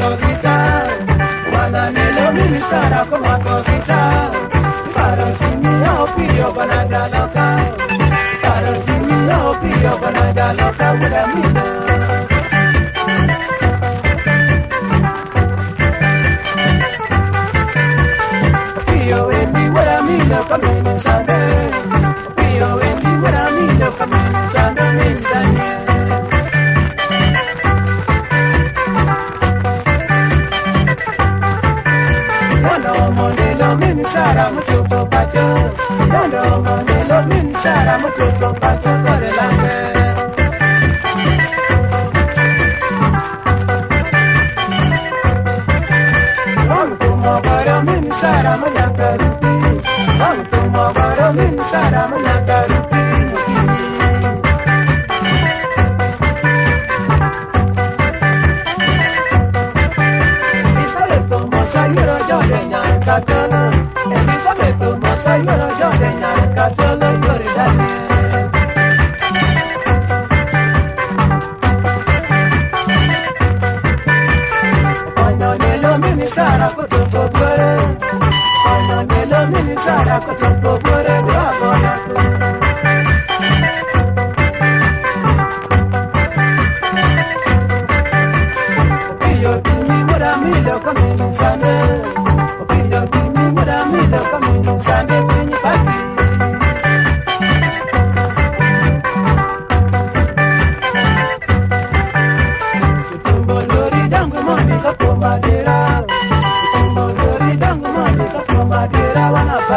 matosita, wananelo mimi sana kwa matosita, karotini yao pia wanagaloka, opio yao pia wanagaloka, wanamina sara mutuko pacho Yondo monelo min sara mutuko pacho Kore lange Wang tumo goro min sara sara manyakaruti sara koto pokore Kono nelo mini sara pokore Bravo yako Iyo timi mura milo kamini sane